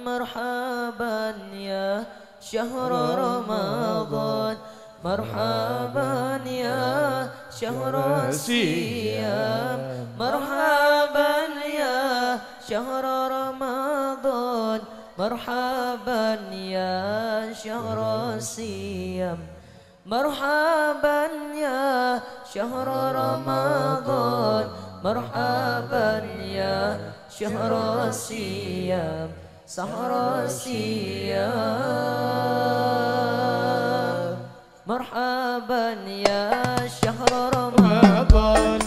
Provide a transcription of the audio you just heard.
مرحبا يا شهر رمضان. مرحبا يا شهر الصيام مرحبا يا شهر رمضان. مرحبا يا شهر الصيام مرحبا يا شهر رمضان. مرحبا يا شهر الصيام سهر الصيام مرحبا يا شهر رمضان.